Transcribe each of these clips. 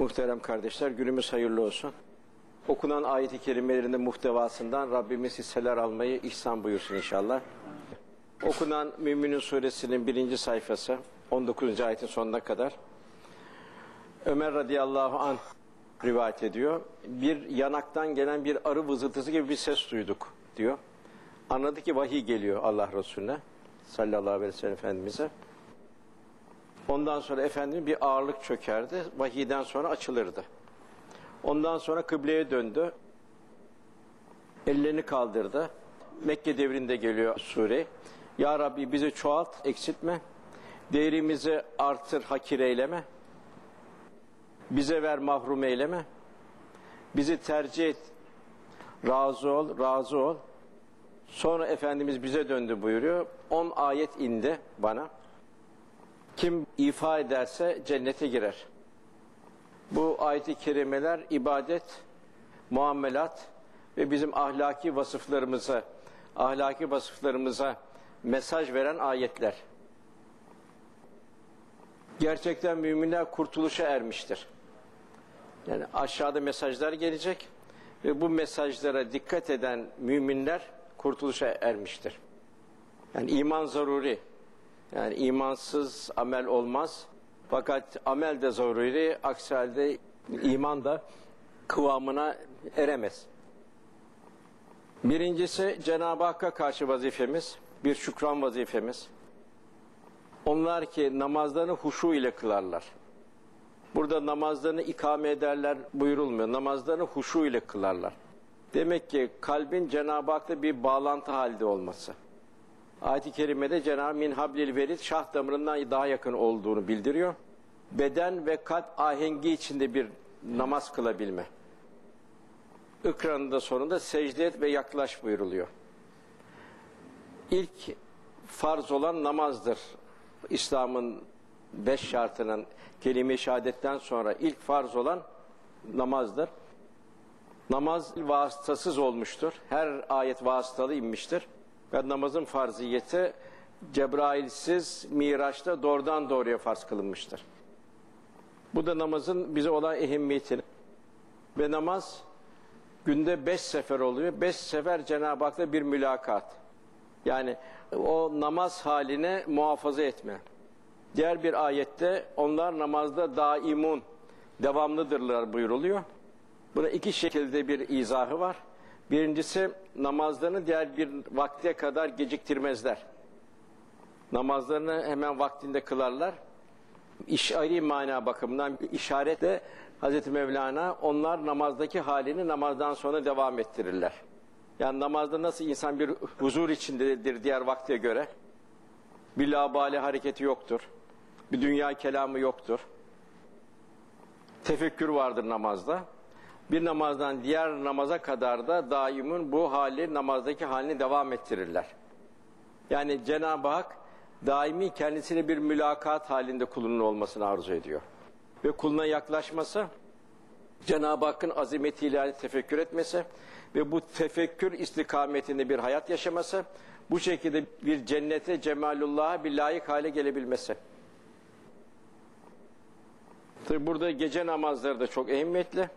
Muhterem kardeşler günümüz hayırlı olsun. Okunan ayet-i kerimelerinin muhtevasından Rabbimiz hisseler almayı ihsan buyursun inşallah. Okunan Müminin suresinin birinci sayfası 19. ayetin sonuna kadar Ömer radıyallahu an rivayet ediyor. Bir yanaktan gelen bir arı vızıltısı gibi bir ses duyduk diyor. Anladı ki vahiy geliyor Allah Resulüne sallallahu aleyhi ve sellem Efendimiz'e. Ondan sonra Efendimiz bir ağırlık çökerdi. Vahiyden sonra açılırdı. Ondan sonra kıbleye döndü. Ellerini kaldırdı. Mekke devrinde geliyor sure. Ya Rabbi bizi çoğalt, eksiltme. Değerimizi artır, hakir eyleme. Bize ver, mahrum eyleme. Bizi tercih et, razı ol, razı ol. Sonra Efendimiz bize döndü buyuruyor. 10 ayet indi bana. Kim ifa ederse cennete girer. Bu ayet-i kerimeler ibadet, muamelat ve bizim ahlaki vasıflarımıza, ahlaki vasıflarımıza mesaj veren ayetler. Gerçekten müminler kurtuluşa ermiştir. Yani aşağıda mesajlar gelecek ve bu mesajlara dikkat eden müminler kurtuluşa ermiştir. Yani iman zaruri. Yani imansız amel olmaz. Fakat amel de zaruri. Aksi halde iman da kıvamına eremez. Birincisi Cenab-ı Hakk'a karşı vazifemiz, bir şükran vazifemiz. Onlar ki namazlarını huşu ile kılarlar. Burada namazlarını ikame ederler buyurulmuyor. Namazlarını huşu ile kılarlar. Demek ki kalbin Cenab-ı Hak'la bir bağlantı halde olması. Ayet-i Kerime'de Cenab-ı Min hablil verid şah damarından daha yakın olduğunu bildiriyor. Beden ve kalp ahengi içinde bir namaz kılabilme. İkranın da sonunda secde et ve yaklaş buyuruluyor. İlk farz olan namazdır. İslam'ın beş şartının kelime-i şehadetten sonra ilk farz olan namazdır. Namaz vasıtasız olmuştur. Her ayet vasıtalı inmiştir. Ve namazın farziyeti Cebrailsiz Miraç'ta doğrudan doğruya farz kılınmıştır. Bu da namazın bize olan ehemmiyetini. Ve namaz günde beş sefer oluyor. Beş sefer Cenab-ı Hak'la bir mülakat. Yani o namaz haline muhafaza etme. Diğer bir ayette onlar namazda daimun, devamlıdırlar buyuruluyor. Buna iki şekilde bir izahı var. Birincisi namazlarını diğer bir vakte kadar geciktirmezler. Namazlarını hemen vaktinde kılarlar. İşari mana bakımından işaretle Hazreti Mevlana onlar namazdaki halini namazdan sonra devam ettirirler. Yani namazda nasıl insan bir huzur içindedir diğer vakte göre. Bir labali hareketi yoktur. Bir dünya kelamı yoktur. Tefekkür vardır namazda. Bir namazdan diğer namaza kadar da daimin bu hali namazdaki halini devam ettirirler. Yani Cenab-ı Hak daimi kendisine bir mülakat halinde kulunun olmasını arzu ediyor. Ve kuluna yaklaşması Cenab-ı Hakk'ın azimetiyle tefekkür etmesi ve bu tefekkür istikametinde bir hayat yaşaması, bu şekilde bir cennete cemalullah'a bir layık hale gelebilmesi. Tabi burada gece namazları da çok ehemmiyetli.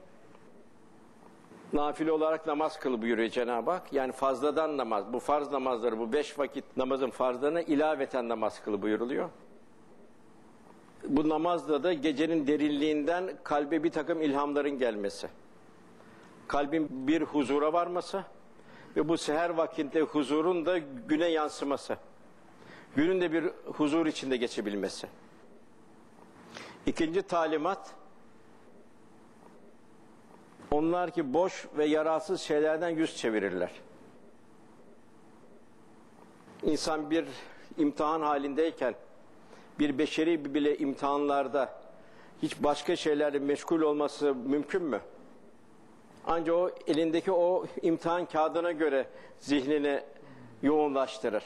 Nafile olarak namaz kıl buyuruyor Cenab-ı Hak. Yani fazladan namaz, bu farz namazları, bu beş vakit namazın farzlarına ilaveten namaz kıl buyuruluyor. Bu namazda da gecenin derinliğinden kalbe bir takım ilhamların gelmesi. Kalbin bir huzura varması ve bu seher vakitinde huzurun da güne yansıması. Günün de bir huzur içinde geçebilmesi. İkinci talimat, onlar ki boş ve yararsız şeylerden yüz çevirirler. İnsan bir imtihan halindeyken, bir beşeri bile imtihanlarda hiç başka şeylerle meşgul olması mümkün mü? Ancak o elindeki o imtihan kağıdına göre zihnini yoğunlaştırır.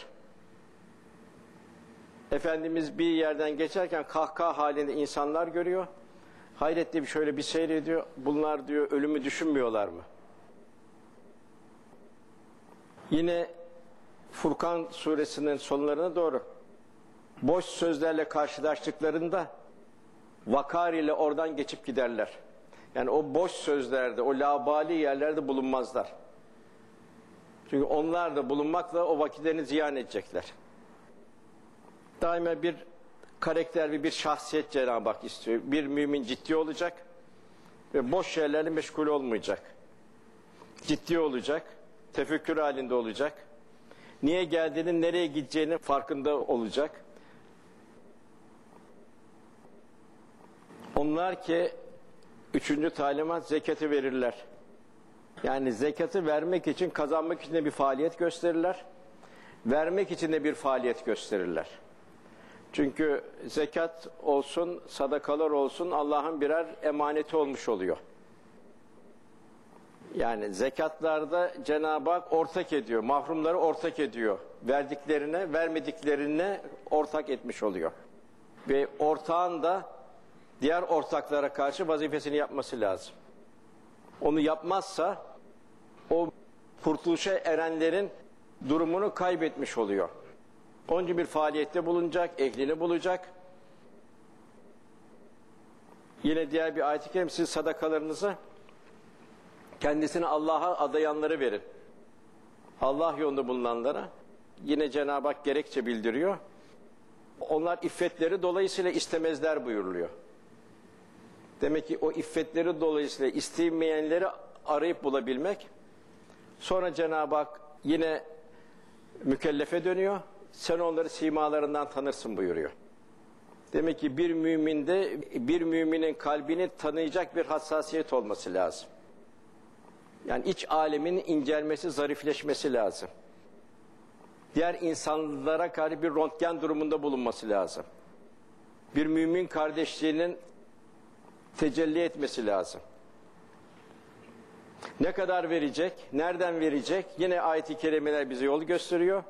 Efendimiz bir yerden geçerken kahkaha halinde insanlar görüyor. Hayretle bir şöyle bir seyrediyor. Bunlar diyor ölümü düşünmüyorlar mı? Yine Furkan suresinin sonlarına doğru boş sözlerle karşılaştıklarında vakar ile oradan geçip giderler. Yani o boş sözlerde, o labali yerlerde bulunmazlar. Çünkü onlar da bulunmakla o vakitlerini ziyan edecekler. Daima bir karakter bir şahsiyet Cenab-ı Hak istiyor. Bir mümin ciddi olacak ve boş şeylerle meşgul olmayacak. Ciddi olacak, tefekkür halinde olacak. Niye geldiğini, nereye gideceğinin farkında olacak. Onlar ki üçüncü talimat zekatı verirler. Yani zekatı vermek için, kazanmak için de bir faaliyet gösterirler. Vermek için de bir faaliyet gösterirler. Çünkü zekat olsun, sadakalar olsun Allah'ın birer emaneti olmuş oluyor. Yani zekatlarda Cenab-ı Hak ortak ediyor, mahrumları ortak ediyor. Verdiklerine, vermediklerine ortak etmiş oluyor. Ve ortağın da diğer ortaklara karşı vazifesini yapması lazım. Onu yapmazsa o kurtuluşa erenlerin durumunu kaybetmiş oluyor. Onun için bir faaliyette bulunacak, ehlini bulacak. Yine diğer bir ayet-i kerim siz sadakalarınızı kendisini Allah'a adayanları verin. Allah yolunda bulunanlara yine Cenab-ı Hak gerekçe bildiriyor. Onlar iffetleri dolayısıyla istemezler buyuruluyor. Demek ki o iffetleri dolayısıyla istemeyenleri arayıp bulabilmek. Sonra Cenab-ı Hak yine mükellefe dönüyor. Sen onları simalarından tanırsın buyuruyor. Demek ki bir müminde bir müminin kalbini tanıyacak bir hassasiyet olması lazım. Yani iç alemin incelmesi, zarifleşmesi lazım. Diğer insanlara karşı bir röntgen durumunda bulunması lazım. Bir mümin kardeşliğinin tecelli etmesi lazım. Ne kadar verecek, nereden verecek? Yine ayet-i kerimeler bize yol gösteriyor.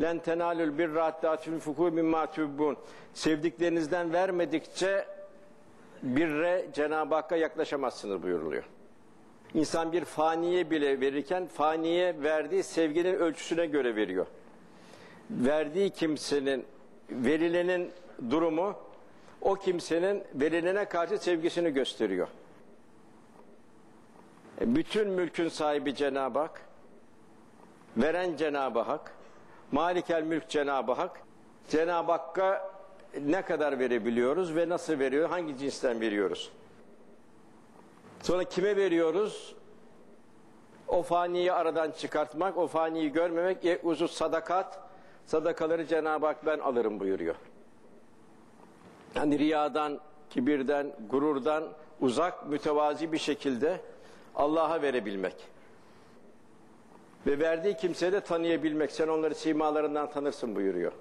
Len tenalul birra hatta tunfiku mimma tuhibbun. Sevdiklerinizden vermedikçe birre Cenab-ı Hakk'a yaklaşamazsınız buyuruluyor. İnsan bir faniye bile verirken faniye verdiği sevginin ölçüsüne göre veriyor. Verdiği kimsenin verilenin durumu o kimsenin verilene karşı sevgisini gösteriyor. E, bütün mülkün sahibi Cenab-ı Hak, veren Cenab-ı Hak, Malikel Mülk Cenab-ı Hak, Cenab-ı Hakk'a ne kadar verebiliyoruz ve nasıl veriyor, hangi cinsten veriyoruz? Sonra kime veriyoruz? O faniyi aradan çıkartmak, o faniyi görmemek, uzun sadakat, sadakaları Cenab-ı Hak ben alırım buyuruyor. Yani riyadan, kibirden, gururdan uzak, mütevazi bir şekilde Allah'a verebilmek. Ve verdiği kimseye de tanıyabilmek. Sen onları simalarından tanırsın buyuruyor.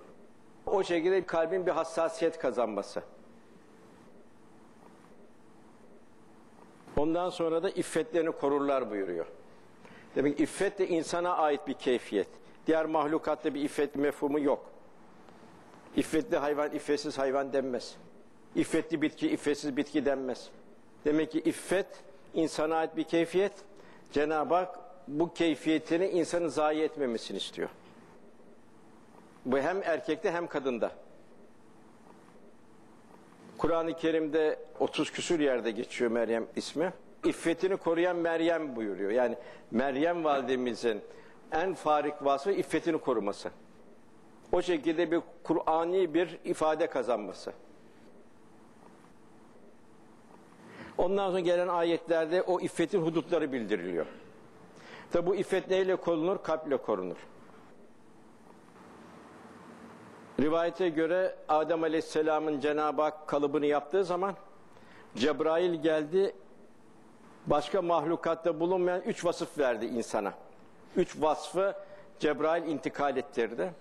O şekilde kalbin bir hassasiyet kazanması. Ondan sonra da iffetlerini korurlar buyuruyor. Demek ki iffet de insana ait bir keyfiyet. Diğer mahlukatta bir iffet mefhumu yok. İffetli hayvan, iffetsiz hayvan denmez. İffetli bitki, iffetsiz bitki denmez. Demek ki iffet insana ait bir keyfiyet. Cenab-ı Hak bu keyfiyetini insanın zayi etmemesini istiyor. Bu hem erkekte hem kadında. Kur'an-ı Kerim'de 30 küsür yerde geçiyor Meryem ismi. İffetini koruyan Meryem buyuruyor. Yani Meryem validemizin en farik vasfı iffetini koruması. O şekilde bir Kur'ani bir ifade kazanması. Ondan sonra gelen ayetlerde o iffetin hudutları bildiriliyor. Tabi bu iffet neyle korunur? Kalple korunur. Rivayete göre Adem Aleyhisselam'ın Cenab-ı Hak kalıbını yaptığı zaman Cebrail geldi başka mahlukatta bulunmayan üç vasıf verdi insana. Üç vasfı Cebrail intikal ettirdi.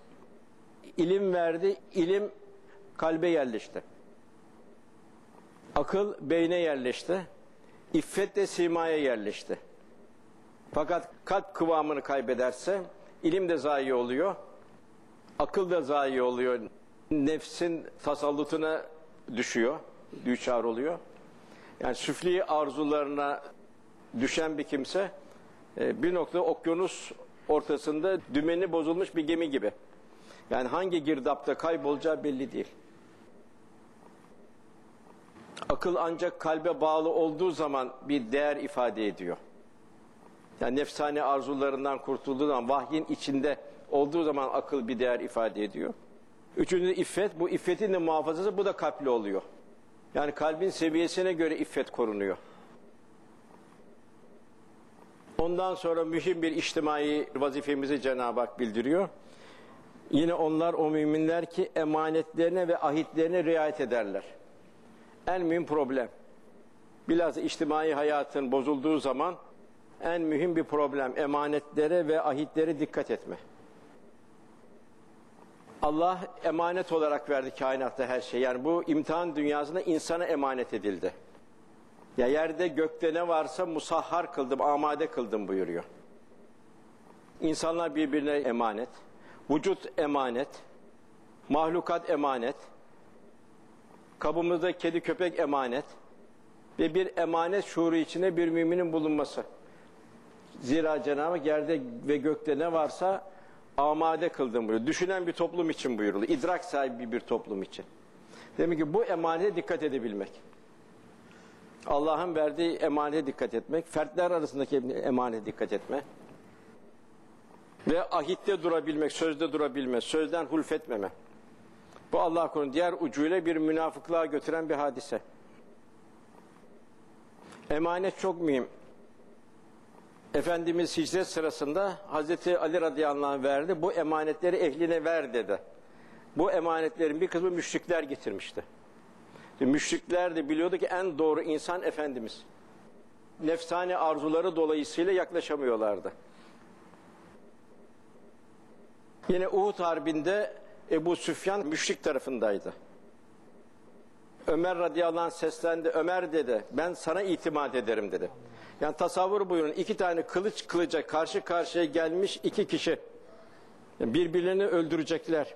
İlim verdi, ilim kalbe yerleşti. Akıl beyne yerleşti. İffet de simaya yerleşti. Fakat kalp kıvamını kaybederse ilim de zayi oluyor. Akıl da zayi oluyor. Nefsin tasallutuna düşüyor. Düşar oluyor. Yani süfli arzularına düşen bir kimse e, bir nokta okyanus ortasında dümeni bozulmuş bir gemi gibi. Yani hangi girdapta kaybolacağı belli değil. Akıl ancak kalbe bağlı olduğu zaman bir değer ifade ediyor. Yani nefsani arzularından kurtulduğu zaman, vahyin içinde olduğu zaman akıl bir değer ifade ediyor. Üçüncü iffet, bu iffetin de muhafazası bu da kalple oluyor. Yani kalbin seviyesine göre iffet korunuyor. Ondan sonra mühim bir içtimai vazifemizi Cenab-ı Hak bildiriyor. Yine onlar o müminler ki emanetlerine ve ahitlerine riayet ederler. En mühim problem. Bilhassa içtimai hayatın bozulduğu zaman en mühim bir problem emanetlere ve ahitlere dikkat etme. Allah emanet olarak verdi kainatta her şey. Yani bu imtihan dünyasında insana emanet edildi. Ya yerde gökte ne varsa musahhar kıldım, amade kıldım buyuruyor. İnsanlar birbirine emanet, vücut emanet, mahlukat emanet, kabımızda kedi köpek emanet ve bir emanet şuuru içinde bir müminin bulunması. Zira Cenab-ı yerde ve gökte ne varsa amade kıldım buyuruyor. Düşünen bir toplum için buyuruldu. İdrak sahibi bir toplum için. Demek ki bu emanete dikkat edebilmek. Allah'ın verdiği emanete dikkat etmek, fertler arasındaki emanete dikkat etme ve ahitte durabilmek, sözde durabilmek, sözden hulfetmeme. Bu Allah korusun diğer ucuyla bir münafıklığa götüren bir hadise. Emanet çok mühim. Efendimiz hicret sırasında Hazreti Ali radıyallahu anh verdi. Bu emanetleri ehline ver dedi. Bu emanetlerin bir kısmı müşrikler getirmişti. Müşrikler de biliyordu ki en doğru insan Efendimiz. Nefsani arzuları dolayısıyla yaklaşamıyorlardı. Yine Uhud Harbi'nde Ebu Süfyan müşrik tarafındaydı. Ömer radıyallahu anh seslendi. Ömer dedi ben sana itimat ederim dedi. Yani tasavvur buyurun iki tane kılıç kılıca karşı karşıya gelmiş iki kişi. Birbirlerini öldürecekler.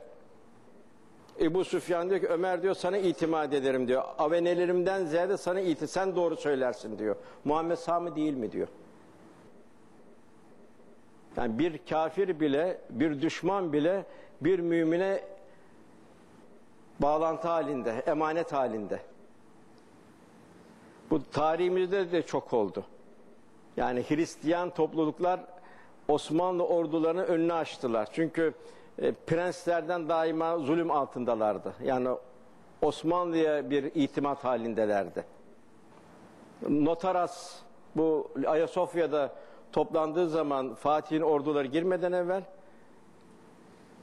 Ebu Süfyan diyor ki Ömer diyor sana itimat ederim diyor. Avenelerimden ziyade sana itimat sen doğru söylersin diyor. Muhammed Sami değil mi diyor. Yani bir kafir bile, bir düşman bile bir mümine bağlantı halinde, emanet halinde. Bu tarihimizde de çok oldu. Yani Hristiyan topluluklar Osmanlı ordularının önünü açtılar. Çünkü e, prenslerden daima zulüm altındalardı. Yani Osmanlı'ya bir itimat halindelerdi. Notaras bu Ayasofya'da toplandığı zaman Fatih'in orduları girmeden evvel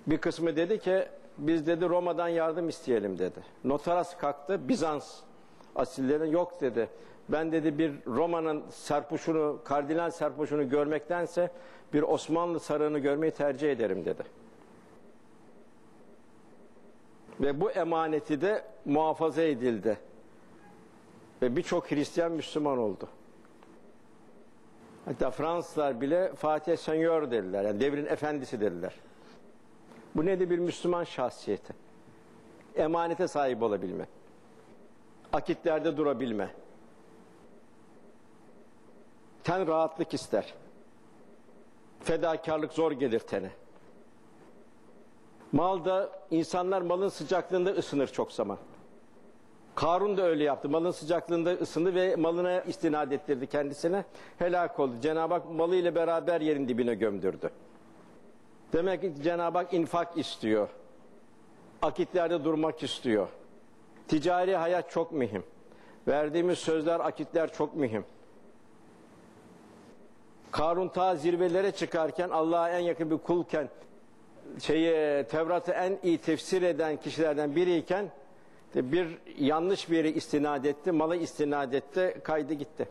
bir kısmı dedi ki biz dedi Roma'dan yardım isteyelim dedi. Notaras kalktı Bizans asillerine yok dedi. Ben dedi bir Roma'nın serpuşunu, kardinal serpuşunu görmektense bir Osmanlı sarığını görmeyi tercih ederim dedi. Ve bu emaneti de muhafaza edildi. Ve birçok Hristiyan Müslüman oldu. Hatta Fransızlar bile Fatih Seigneur dediler. Yani devrin efendisi dediler. Bu nedir bir Müslüman şahsiyeti? Emanete sahip olabilme. Akitlerde durabilme. Ten rahatlık ister. Fedakarlık zor gelir tene. Malda insanlar malın sıcaklığında ısınır çok zaman. Karun da öyle yaptı. Malın sıcaklığında ısındı ve malına istinad ettirdi kendisine. Helak oldu. Cenab-ı Hak malıyla beraber yerin dibine gömdürdü. Demek ki Cenab-ı Hak infak istiyor. Akitlerde durmak istiyor. Ticari hayat çok mühim. Verdiğimiz sözler, akitler çok mühim. Karun ta zirvelere çıkarken Allah'a en yakın bir kulken şeye Tevrat'ı en iyi tefsir eden kişilerden biriyken bir yanlış bir yere istinad etti, malı istinad etti, kaydı gitti.